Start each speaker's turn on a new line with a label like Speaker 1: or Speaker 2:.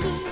Speaker 1: You.